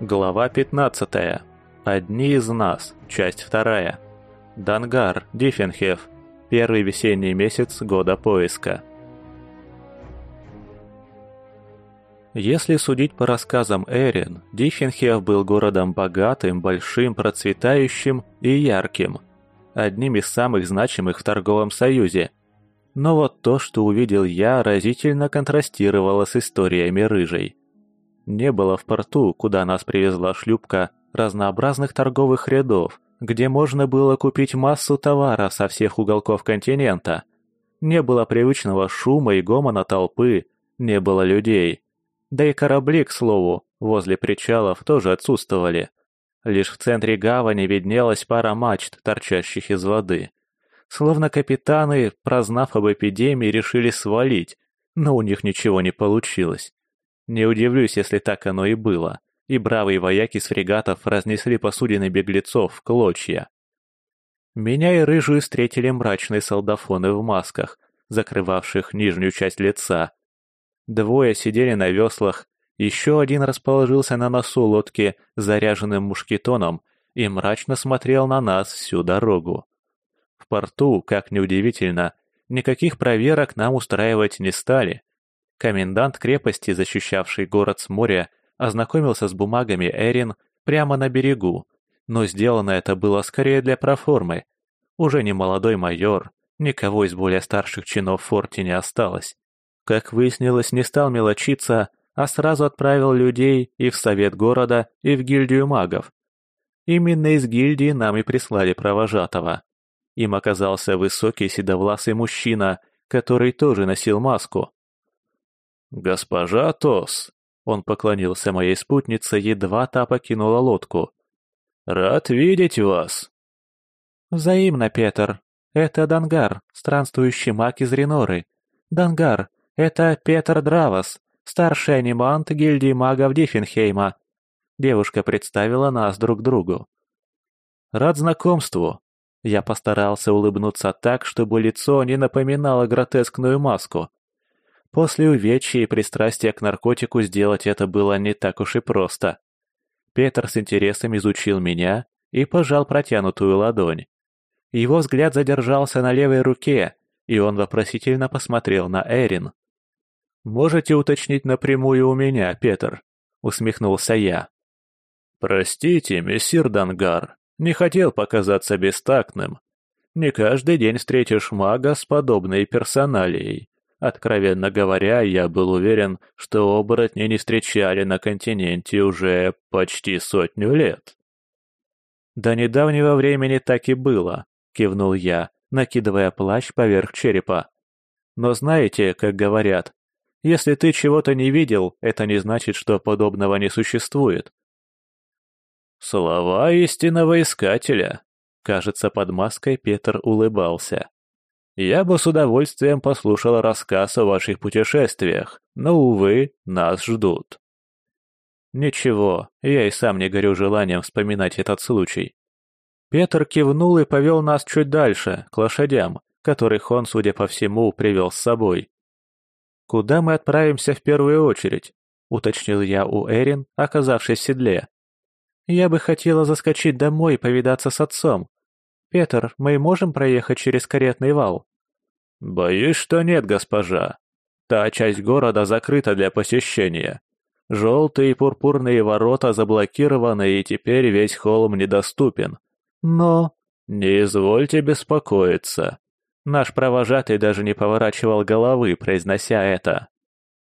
Глава 15. Одни из нас. Часть 2. Дангар, Диффенхеф. Первый весенний месяц года поиска. Если судить по рассказам Эрин, Диффенхеф был городом богатым, большим, процветающим и ярким. Одним из самых значимых в торговом союзе. Но вот то, что увидел я, разительно контрастировало с историями Рыжей. Не было в порту, куда нас привезла шлюпка, разнообразных торговых рядов, где можно было купить массу товара со всех уголков континента. Не было привычного шума и гомона толпы, не было людей. Да и корабли, к слову, возле причалов тоже отсутствовали. Лишь в центре гавани виднелась пара мачт, торчащих из воды. Словно капитаны, прознав об эпидемии, решили свалить, но у них ничего не получилось. Не удивлюсь, если так оно и было, и бравые вояки с фрегатов разнесли посудины беглецов в клочья. Меня и рыжую встретили мрачные солдафоны в масках, закрывавших нижнюю часть лица. Двое сидели на веслах, еще один расположился на носу лодки заряженным мушкетоном и мрачно смотрел на нас всю дорогу. В порту, как неудивительно, никаких проверок нам устраивать не стали. Комендант крепости, защищавший город с моря, ознакомился с бумагами Эрин прямо на берегу, но сделано это было скорее для проформы. Уже не молодой майор, никого из более старших чинов в форте не осталось. Как выяснилось, не стал мелочиться, а сразу отправил людей и в совет города, и в гильдию магов. Именно из гильдии нам и прислали провожатого. Им оказался высокий седовласый мужчина, который тоже носил маску. «Госпожа Тос!» Он поклонился моей спутнице, едва та покинула лодку. «Рад видеть вас!» «Взаимно, Петр. Это Дангар, странствующий маг из Реноры. Дангар, это Петр Дравос, старший анимант гильдии магов Диффенхейма». Девушка представила нас друг другу. «Рад знакомству!» Я постарался улыбнуться так, чтобы лицо не напоминало гротескную маску. После увечья и пристрастия к наркотику сделать это было не так уж и просто. Петр с интересом изучил меня и пожал протянутую ладонь. Его взгляд задержался на левой руке, и он вопросительно посмотрел на Эрин. «Можете уточнить напрямую у меня, Петр?» — усмехнулся я. «Простите, мессир Дангар, не хотел показаться бестактным. Не каждый день встретишь мага с подобной персоналией. Откровенно говоря, я был уверен, что оборотни не встречали на континенте уже почти сотню лет. «До недавнего времени так и было», — кивнул я, накидывая плащ поверх черепа. «Но знаете, как говорят, если ты чего-то не видел, это не значит, что подобного не существует». «Слова истинного искателя», — кажется, под маской Петр улыбался. Я бы с удовольствием послушал рассказ о ваших путешествиях, но, увы, нас ждут. Ничего, я и сам не горю желанием вспоминать этот случай. Петр кивнул и повел нас чуть дальше, к лошадям, которых он, судя по всему, привел с собой. «Куда мы отправимся в первую очередь?» — уточнил я у Эрин, оказавшись в седле. «Я бы хотела заскочить домой и повидаться с отцом. «Петр, мы можем проехать через каретный вал?» «Боюсь, что нет, госпожа. Та часть города закрыта для посещения. Желтые и пурпурные ворота заблокированы, и теперь весь холм недоступен. Но...» «Не извольте беспокоиться». Наш провожатый даже не поворачивал головы, произнося это.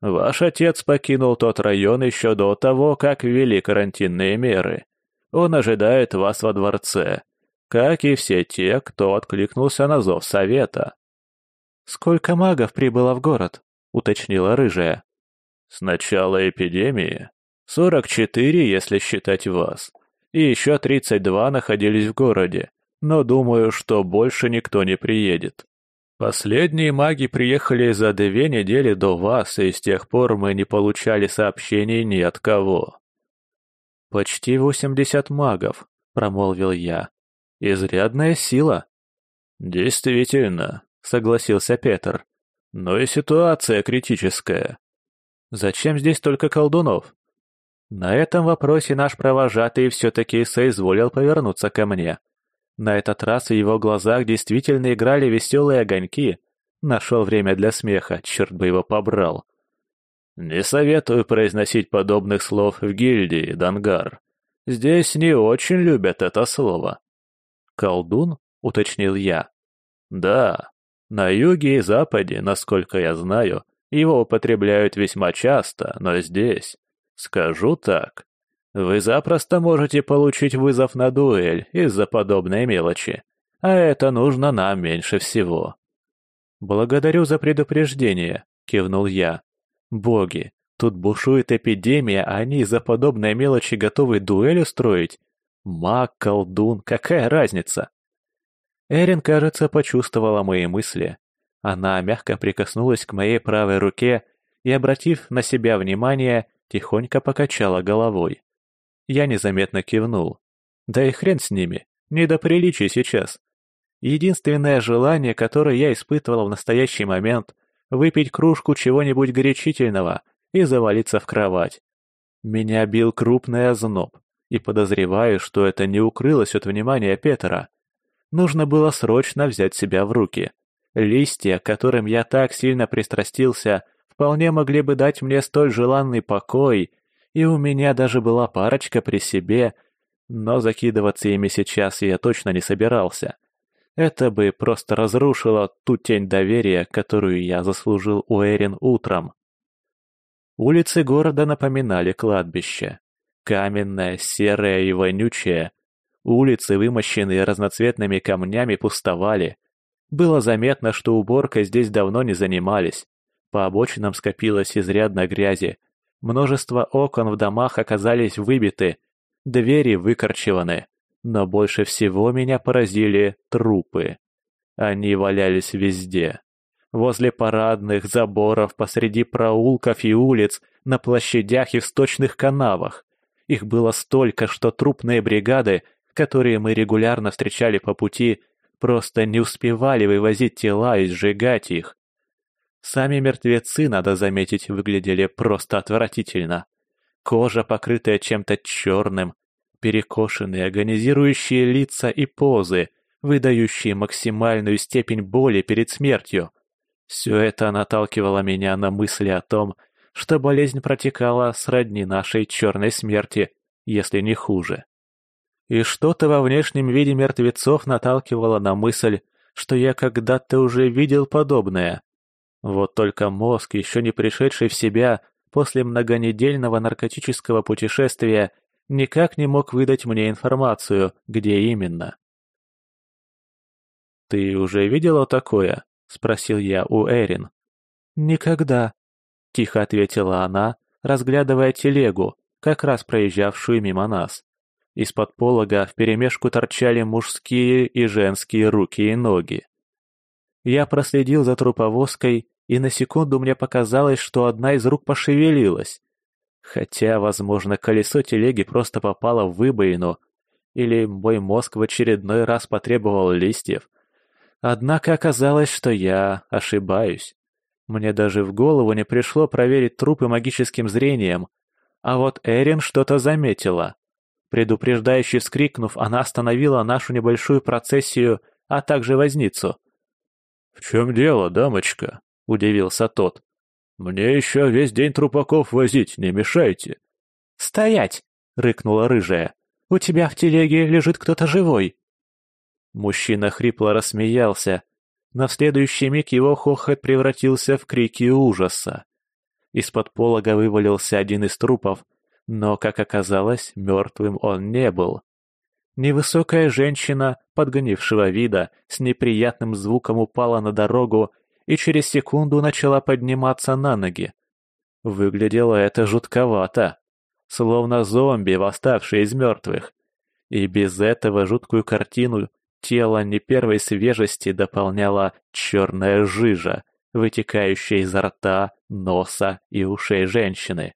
«Ваш отец покинул тот район еще до того, как ввели карантинные меры. Он ожидает вас во дворце как и все те, кто откликнулся на зов совета. «Сколько магов прибыло в город?» — уточнила рыжая. «С начала эпидемии? Сорок четыре, если считать вас. И еще тридцать два находились в городе, но думаю, что больше никто не приедет. Последние маги приехали за две недели до вас, и с тех пор мы не получали сообщений ни от кого». «Почти восемьдесят магов», — промолвил я. Изрядная сила. Действительно, согласился Петр. Но и ситуация критическая. Зачем здесь только колдунов? На этом вопросе наш провожатый все-таки соизволил повернуться ко мне. На этот раз в его глазах действительно играли веселые огоньки. Нашел время для смеха, черт бы его побрал. «Не советую произносить подобных слов в гильдии, Дангар. Здесь не очень любят это слово». «Колдун?» — уточнил я. «Да. На юге и западе, насколько я знаю, его употребляют весьма часто, но здесь... Скажу так. Вы запросто можете получить вызов на дуэль из-за подобной мелочи. А это нужно нам меньше всего. «Благодарю за предупреждение», — кивнул я. «Боги, тут бушует эпидемия, а они из-за подобной мелочи готовы дуэль устроить? Маг, колдун, какая разница?» Эрин, кажется, почувствовала мои мысли. Она мягко прикоснулась к моей правой руке и, обратив на себя внимание, тихонько покачала головой. Я незаметно кивнул. Да и хрен с ними, не до приличий сейчас. Единственное желание, которое я испытывал в настоящий момент — выпить кружку чего-нибудь горячительного и завалиться в кровать. Меня бил крупный озноб, и подозреваю, что это не укрылось от внимания Петера. Нужно было срочно взять себя в руки. Листья, которым я так сильно пристрастился, вполне могли бы дать мне столь желанный покой, и у меня даже была парочка при себе, но закидываться ими сейчас я точно не собирался. Это бы просто разрушило ту тень доверия, которую я заслужил у Эрин утром. Улицы города напоминали кладбище. Каменное, серое и вонючее. Улицы, вымощенные разноцветными камнями, пустовали. Было заметно, что уборкой здесь давно не занимались. По обочинам скопилось изрядно грязи. Множество окон в домах оказались выбиты, двери выкорчеваны. Но больше всего меня поразили трупы. Они валялись везде. Возле парадных заборов, посреди проулков и улиц, на площадях и в сточных канавах. Их было столько, что трупные бригады, которые мы регулярно встречали по пути, просто не успевали вывозить тела и сжигать их. Сами мертвецы, надо заметить, выглядели просто отвратительно. Кожа, покрытая чем-то черным, перекошенные агонизирующие лица и позы, выдающие максимальную степень боли перед смертью. Все это наталкивало меня на мысли о том, что болезнь протекала сродни нашей черной смерти, если не хуже. И что-то во внешнем виде мертвецов наталкивало на мысль, что я когда-то уже видел подобное. Вот только мозг, еще не пришедший в себя после многонедельного наркотического путешествия, никак не мог выдать мне информацию, где именно. «Ты уже видела такое?» — спросил я у Эрин. «Никогда», — тихо ответила она, разглядывая телегу, как раз проезжавшую мимо нас. Из-под полога вперемешку торчали мужские и женские руки и ноги. Я проследил за труповозкой, и на секунду мне показалось, что одна из рук пошевелилась. Хотя, возможно, колесо телеги просто попало в выбоину, или мой мозг в очередной раз потребовал листьев. Однако оказалось, что я ошибаюсь. Мне даже в голову не пришло проверить трупы магическим зрением, а вот Эрин что-то заметила. Предупреждающе вскрикнув, она остановила нашу небольшую процессию, а также возницу. «В чем дело, дамочка?» — удивился тот. «Мне еще весь день трупаков возить, не мешайте». «Стоять!» — рыкнула рыжая. «У тебя в телеге лежит кто-то живой». Мужчина хрипло рассмеялся. На следующий миг его хохот превратился в крики ужаса. Из-под полога вывалился один из трупов, но, как оказалось, мертвым он не был. Невысокая женщина, подгонившего вида, с неприятным звуком упала на дорогу и через секунду начала подниматься на ноги. Выглядело это жутковато, словно зомби, восставшие из мертвых. И без этого жуткую картину тело не первой свежести дополняла черная жижа, вытекающая изо рта, носа и ушей женщины.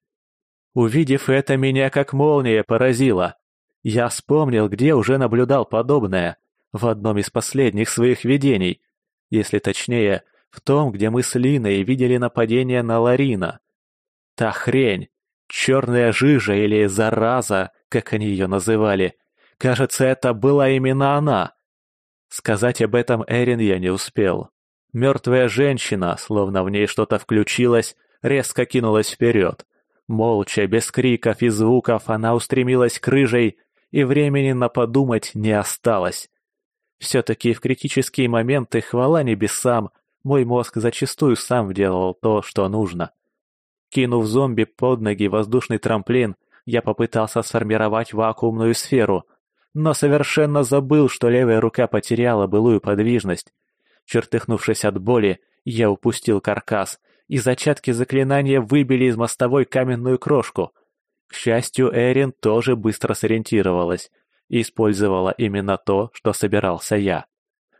Увидев это, меня как молния поразило. Я вспомнил, где уже наблюдал подобное, в одном из последних своих видений, если точнее, в том, где мы с Линой видели нападение на Ларина. Та хрень, черная жижа или зараза, как они ее называли. Кажется, это была именно она. Сказать об этом Эрин я не успел. Мертвая женщина, словно в ней что-то включилось, резко кинулась вперед. Молча, без криков и звуков, она устремилась к рыжей, и времени на подумать не осталось. Все-таки в критические моменты, хвала небесам, мой мозг зачастую сам делал то, что нужно. Кинув зомби под ноги воздушный трамплин, я попытался сформировать вакуумную сферу, но совершенно забыл, что левая рука потеряла былую подвижность. Чертыхнувшись от боли, я упустил каркас, и зачатки заклинания выбили из мостовой каменную крошку. К счастью, Эрин тоже быстро сориентировалась и использовала именно то, что собирался я.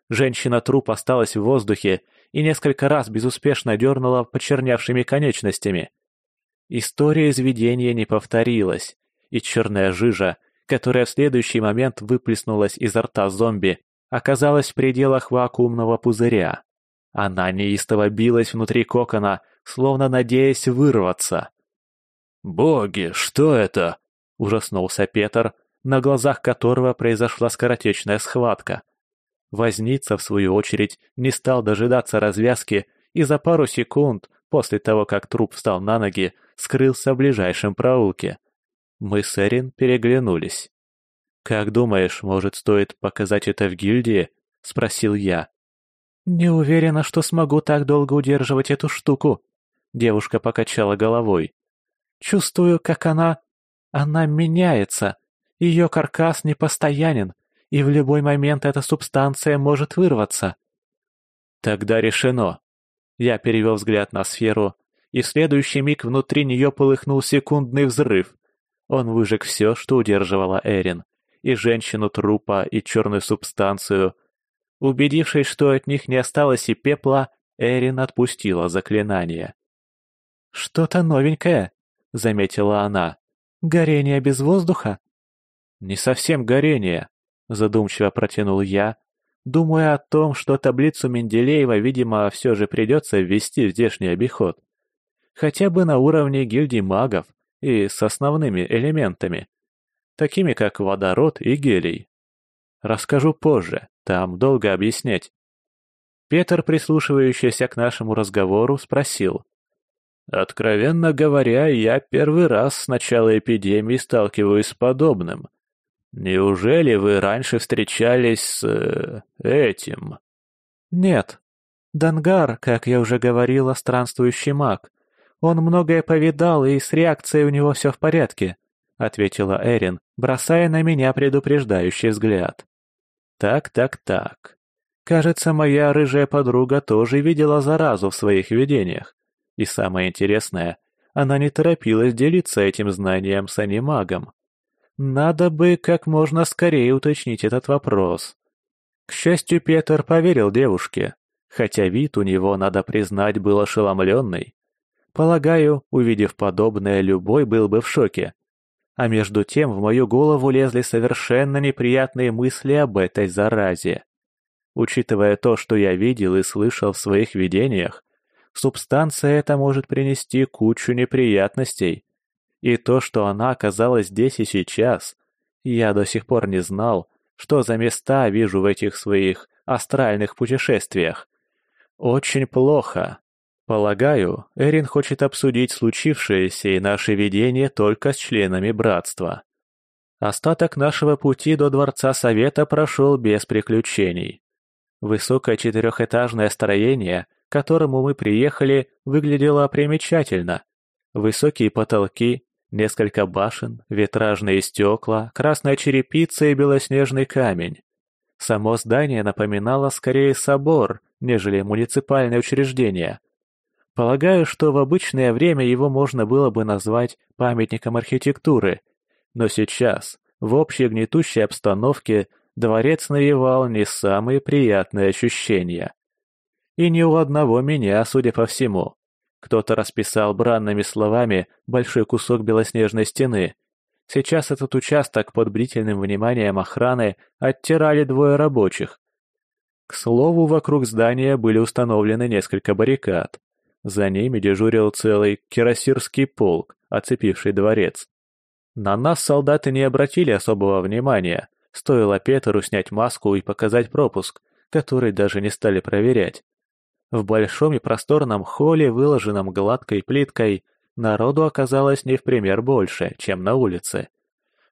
Женщина-труп осталась в воздухе и несколько раз безуспешно дернула почернявшими конечностями. История изведения не повторилась, и черная жижа, которая в следующий момент выплеснулась изо рта зомби, оказалась в пределах вакуумного пузыря. Она неистово билась внутри кокона, словно надеясь вырваться. «Боги, что это?» – ужаснулся Петр, на глазах которого произошла скоротечная схватка. Возница, в свою очередь, не стал дожидаться развязки и за пару секунд после того, как труп встал на ноги, скрылся в ближайшем проулке. Мы с Эрин переглянулись. «Как думаешь, может, стоит показать это в гильдии?» — спросил я. «Не уверена, что смогу так долго удерживать эту штуку», — девушка покачала головой. «Чувствую, как она... она меняется. Ее каркас непостоянен, и в любой момент эта субстанция может вырваться. Тогда решено. Я перевел взгляд на сферу, и в следующий миг внутри нее полыхнул секундный взрыв. Он выжег все, что удерживала Эрин, и женщину трупа, и черную субстанцию. Убедившись, что от них не осталось и пепла, Эрин отпустила заклинание. «Что-то новенькое», — заметила она. «Горение без воздуха?» «Не совсем горение», задумчиво протянул я, думая о том, что таблицу Менделеева, видимо, все же придется ввести в здешний обиход. Хотя бы на уровне гильдии магов и с основными элементами, такими как водород и гелий. Расскажу позже, там долго объяснять. Петр, прислушивающийся к нашему разговору, спросил. «Откровенно говоря, я первый раз с начала эпидемии сталкиваюсь с подобным. «Неужели вы раньше встречались с... Э, этим?» «Нет. Дангар, как я уже говорила, странствующий маг. Он многое повидал, и с реакцией у него все в порядке», — ответила Эрин, бросая на меня предупреждающий взгляд. «Так, так, так. Кажется, моя рыжая подруга тоже видела заразу в своих видениях. И самое интересное, она не торопилась делиться этим знанием с анимагом. Надо бы как можно скорее уточнить этот вопрос. К счастью, Петр поверил девушке, хотя вид у него, надо признать, был ошеломленный. Полагаю, увидев подобное, любой был бы в шоке. А между тем в мою голову лезли совершенно неприятные мысли об этой заразе. Учитывая то, что я видел и слышал в своих видениях, субстанция эта может принести кучу неприятностей, и то, что она оказалась здесь и сейчас, я до сих пор не знал, что за места вижу в этих своих астральных путешествиях. Очень плохо. Полагаю, Эрин хочет обсудить случившееся и наше видение только с членами братства. Остаток нашего пути до Дворца Совета прошел без приключений. Высокое четырехэтажное строение, к которому мы приехали, выглядело примечательно. Высокие потолки, Несколько башен, витражные стекла, красная черепица и белоснежный камень. Само здание напоминало скорее собор, нежели муниципальное учреждение. Полагаю, что в обычное время его можно было бы назвать памятником архитектуры, но сейчас, в общей гнетущей обстановке, дворец навевал не самые приятные ощущения. И ни у одного меня, судя по всему. Кто-то расписал бранными словами большой кусок белоснежной стены. Сейчас этот участок под бдительным вниманием охраны оттирали двое рабочих. К слову, вокруг здания были установлены несколько баррикад. За ними дежурил целый кирасирский полк, оцепивший дворец. На нас солдаты не обратили особого внимания, стоило Петру снять маску и показать пропуск, который даже не стали проверять. В большом и просторном холле, выложенном гладкой плиткой, народу оказалось не в пример больше, чем на улице.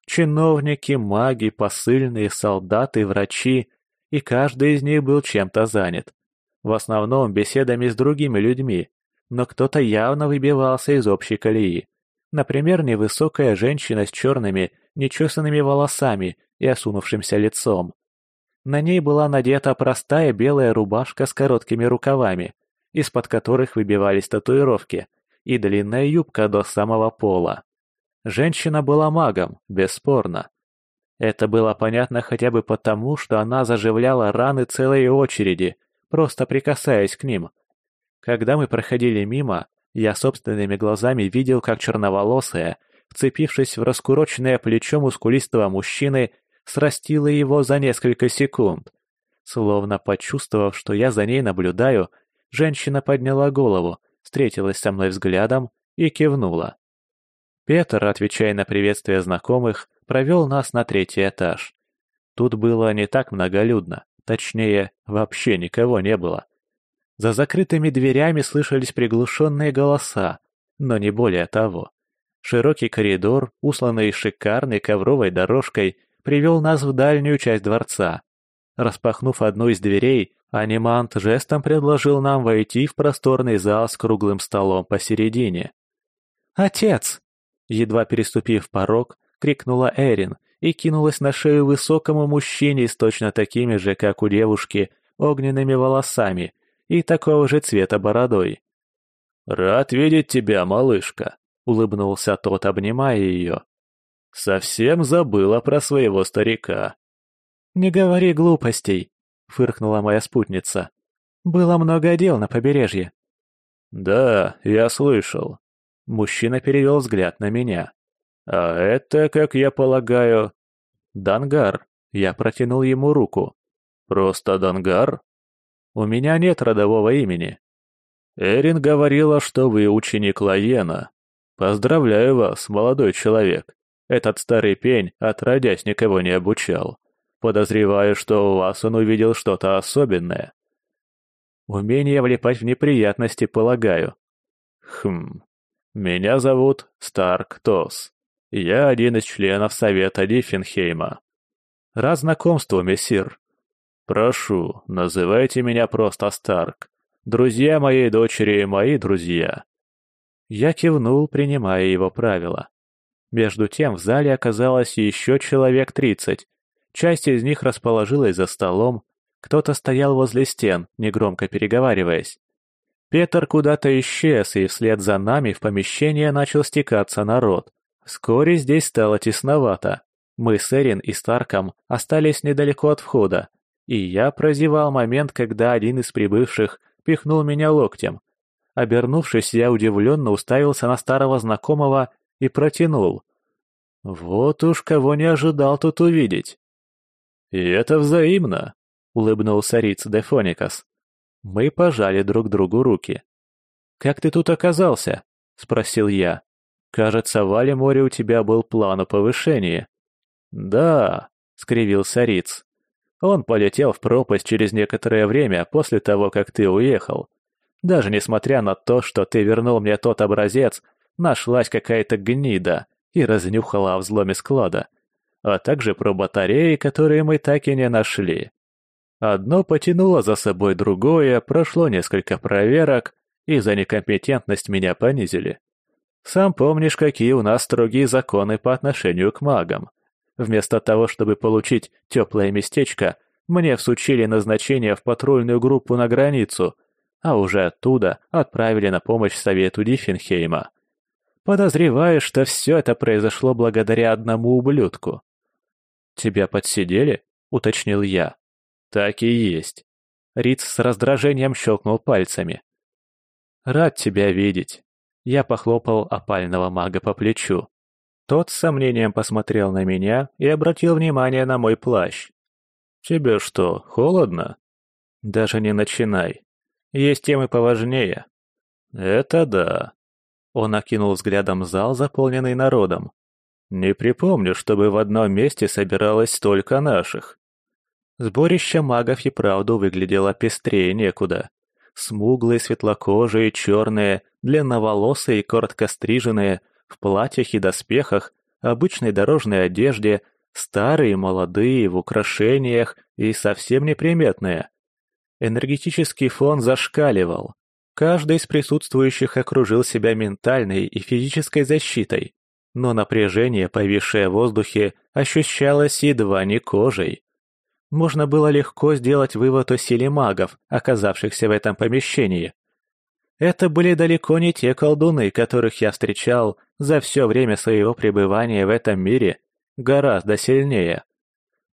Чиновники, маги, посыльные, солдаты, врачи, и каждый из них был чем-то занят. В основном беседами с другими людьми, но кто-то явно выбивался из общей колеи. Например, невысокая женщина с черными, нечесанными волосами и осунувшимся лицом. На ней была надета простая белая рубашка с короткими рукавами, из-под которых выбивались татуировки, и длинная юбка до самого пола. Женщина была магом, бесспорно. Это было понятно хотя бы потому, что она заживляла раны целой очереди, просто прикасаясь к ним. Когда мы проходили мимо, я собственными глазами видел, как черноволосая, вцепившись в раскуроченное плечо мускулистого мужчины, срастила его за несколько секунд. Словно почувствовав, что я за ней наблюдаю, женщина подняла голову, встретилась со мной взглядом и кивнула. Петр, отвечая на приветствие знакомых, провел нас на третий этаж. Тут было не так многолюдно, точнее, вообще никого не было. За закрытыми дверями слышались приглушенные голоса, но не более того. Широкий коридор, усланный шикарной ковровой дорожкой, привел нас в дальнюю часть дворца. Распахнув одну из дверей, анимант жестом предложил нам войти в просторный зал с круглым столом посередине. «Отец!» Едва переступив порог, крикнула Эрин и кинулась на шею высокому мужчине с точно такими же, как у девушки, огненными волосами и такого же цвета бородой. «Рад видеть тебя, малышка», — улыбнулся тот, обнимая ее. «Совсем забыла про своего старика». «Не говори глупостей», — фыркнула моя спутница. «Было много дел на побережье». «Да, я слышал. Мужчина перевел взгляд на меня. «А это, как я полагаю...» «Дангар». Я протянул ему руку. «Просто Дангар?» «У меня нет родового имени». «Эрин говорила, что вы ученик Лаена. Поздравляю вас, молодой человек. Этот старый пень, отродясь, никого не обучал. Подозреваю, что у вас он увидел что-то особенное». «Умение влипать в неприятности, полагаю». «Хм, меня зовут Старк Тос. Я один из членов Совета Диффенхейма. Рад знакомству, мессир. Прошу, называйте меня просто Старк. Друзья моей дочери – мои друзья. Я кивнул, принимая его правила. Между тем в зале оказалось еще человек тридцать. Часть из них расположилась за столом, кто-то стоял возле стен, негромко переговариваясь. Петр куда-то исчез, и вслед за нами в помещение начал стекаться народ. Вскоре здесь стало тесновато. Мы с Эрин и Старком остались недалеко от входа, и я прозевал момент, когда один из прибывших пихнул меня локтем. Обернувшись, я удивленно уставился на старого знакомого и протянул. Вот уж кого не ожидал тут увидеть. «И это взаимно», — улыбнулся Риц Дефоникас. Мы пожали друг другу руки. «Как ты тут оказался?» — спросил я. «Кажется, в Алиморе у тебя был план о повышении». «Да», — скривился Риц. «Он полетел в пропасть через некоторое время после того, как ты уехал. Даже несмотря на то, что ты вернул мне тот образец, нашлась какая-то гнида и разнюхала о взломе склада, а также про батареи, которые мы так и не нашли. Одно потянуло за собой другое, прошло несколько проверок, и за некомпетентность меня понизили. Сам помнишь, какие у нас строгие законы по отношению к магам. Вместо того, чтобы получить теплое местечко, мне всучили назначение в патрульную группу на границу, а уже оттуда отправили на помощь совету Диффенхейма. Подозреваю, что все это произошло благодаря одному ублюдку. «Тебя подсидели?» — уточнил я. «Так и есть». Риц с раздражением щелкнул пальцами. «Рад тебя видеть». Я похлопал опального мага по плечу. Тот с сомнением посмотрел на меня и обратил внимание на мой плащ. «Тебе что, холодно?» «Даже не начинай. Есть темы поважнее». «Это да». Он окинул взглядом зал, заполненный народом. «Не припомню, чтобы в одном месте собиралось столько наших». Сборище магов и правду выглядело пестрее некуда. Смуглые, светлокожие, черные, длинноволосые и коротко стриженные, в платьях и доспехах, обычной дорожной одежде, старые, молодые, в украшениях и совсем неприметные. Энергетический фон зашкаливал. Каждый из присутствующих окружил себя ментальной и физической защитой, но напряжение, повисшее в воздухе, ощущалось едва не кожей. Можно было легко сделать вывод о силе магов, оказавшихся в этом помещении. Это были далеко не те колдуны, которых я встречал за все время своего пребывания в этом мире, гораздо сильнее.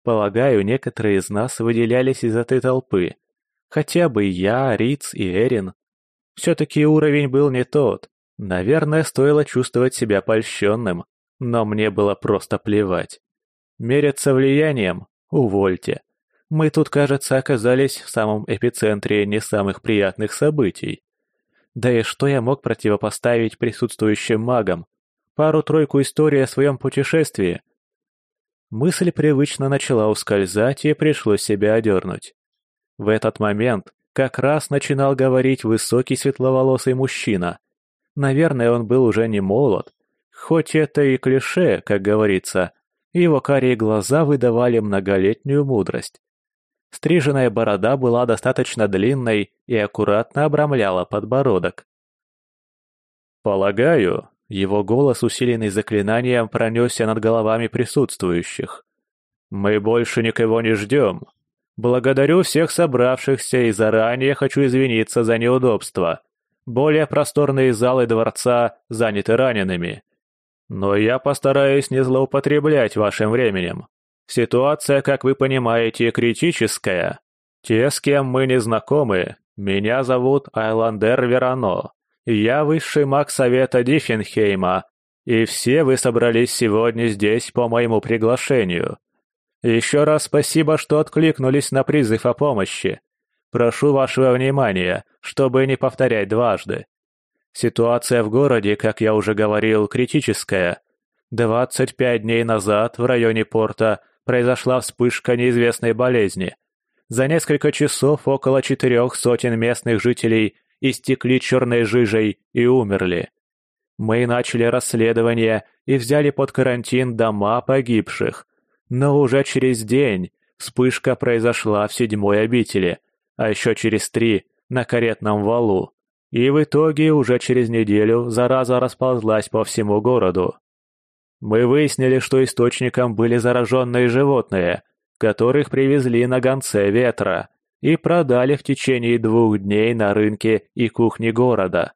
Полагаю, некоторые из нас выделялись из этой толпы. Хотя бы я, Риц и Эрин. Все-таки уровень был не тот. Наверное, стоило чувствовать себя польщенным, но мне было просто плевать. Меряться влиянием? Увольте. Мы тут, кажется, оказались в самом эпицентре не самых приятных событий. Да и что я мог противопоставить присутствующим магам? Пару-тройку историй о своем путешествии. Мысль привычно начала ускользать, и пришлось себя одернуть. В этот момент как раз начинал говорить высокий светловолосый мужчина. Наверное, он был уже не молод. Хоть это и клише, как говорится, его карие глаза выдавали многолетнюю мудрость. Стриженная борода была достаточно длинной и аккуратно обрамляла подбородок. «Полагаю», — его голос, усиленный заклинанием, пронесся над головами присутствующих. «Мы больше никого не ждем. Благодарю всех собравшихся и заранее хочу извиниться за неудобства. Более просторные залы дворца заняты ранеными. Но я постараюсь не злоупотреблять вашим временем. Ситуация, как вы понимаете, критическая. Те, с кем мы не знакомы, меня зовут Айландер Верано. Я высший маг Совета Диффенхейма, и все вы собрались сегодня здесь по моему приглашению. Еще раз спасибо, что откликнулись на призыв о помощи. Прошу вашего внимания, чтобы не повторять дважды. Ситуация в городе, как я уже говорил, критическая. 25 дней назад в районе порта произошла вспышка неизвестной болезни. За несколько часов около четырех сотен местных жителей истекли черной жижей и умерли. Мы начали расследование и взяли под карантин дома погибших. Но уже через день вспышка произошла в седьмой обители, а еще через три – на каретном валу. И в итоге уже через неделю зараза расползлась по всему городу. Мы выяснили, что источником были зараженные животные, которых привезли на гонце ветра и продали в течение двух дней на рынке и кухне города.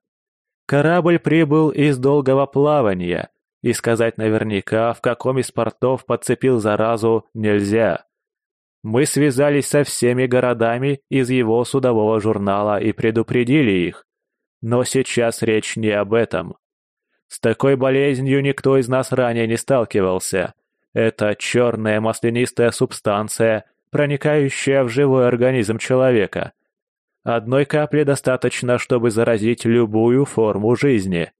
Корабль прибыл из долгого плавания, и сказать наверняка, в каком из портов подцепил заразу, нельзя. Мы связались со всеми городами из его судового журнала и предупредили их. Но сейчас речь не об этом. С такой болезнью никто из нас ранее не сталкивался. Это черная маслянистая субстанция, проникающая в живой организм человека. Одной капли достаточно, чтобы заразить любую форму жизни.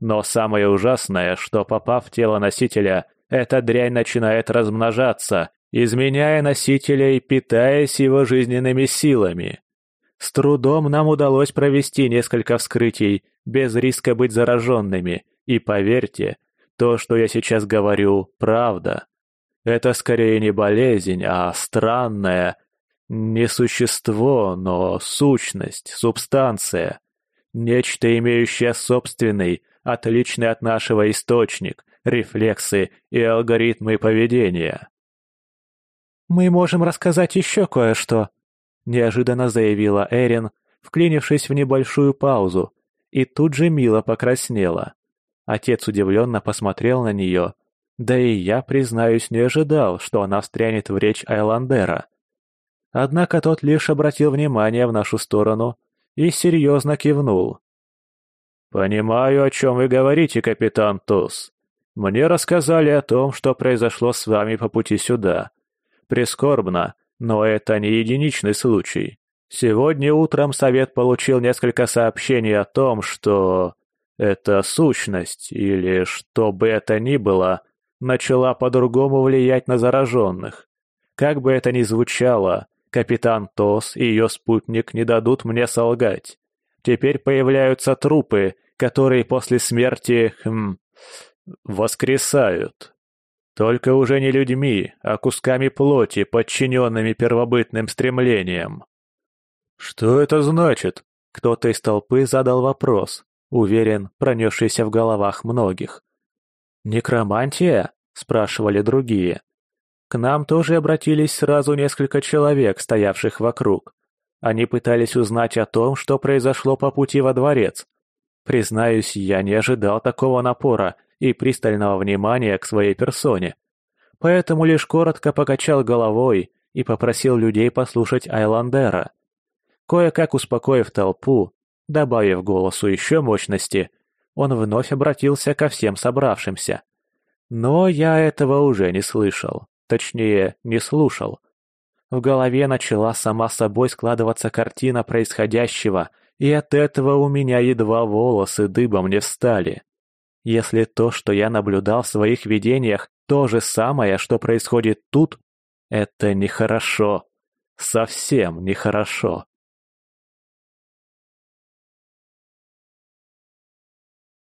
Но самое ужасное, что попав в тело носителя, эта дрянь начинает размножаться, изменяя носителя и питаясь его жизненными силами. С трудом нам удалось провести несколько вскрытий без риска быть зараженными, и поверьте, то, что я сейчас говорю, правда. Это скорее не болезнь, а странное, не существо, но сущность, субстанция. Нечто, имеющее собственный, отличный от нашего источник, рефлексы и алгоритмы поведения. «Мы можем рассказать еще кое-что», — неожиданно заявила Эрин, вклинившись в небольшую паузу, и тут же мило покраснела. Отец удивленно посмотрел на нее. Да и я, признаюсь, не ожидал, что она встрянет в речь Айландера. Однако тот лишь обратил внимание в нашу сторону и серьезно кивнул. «Понимаю, о чем вы говорите, капитан Туз. Мне рассказали о том, что произошло с вами по пути сюда. Прискорбно, но это не единичный случай. Сегодня утром совет получил несколько сообщений о том, что эта сущность, или что бы это ни было, начала по-другому влиять на зараженных. Как бы это ни звучало, капитан Тос и ее спутник не дадут мне солгать. Теперь появляются трупы, которые после смерти, хм, воскресают. Только уже не людьми, а кусками плоти, подчиненными первобытным стремлениям. «Что это значит?» Кто-то из толпы задал вопрос, уверен, пронесшийся в головах многих. «Некромантия?» – спрашивали другие. К нам тоже обратились сразу несколько человек, стоявших вокруг. Они пытались узнать о том, что произошло по пути во дворец. Признаюсь, я не ожидал такого напора и пристального внимания к своей персоне. Поэтому лишь коротко покачал головой и попросил людей послушать Айландера. Кое-как успокоив толпу, добавив голосу еще мощности, он вновь обратился ко всем собравшимся. Но я этого уже не слышал, точнее, не слушал. В голове начала сама собой складываться картина происходящего, и от этого у меня едва волосы дыбом не встали. Если то, что я наблюдал в своих видениях, то же самое, что происходит тут, это нехорошо. Совсем нехорошо.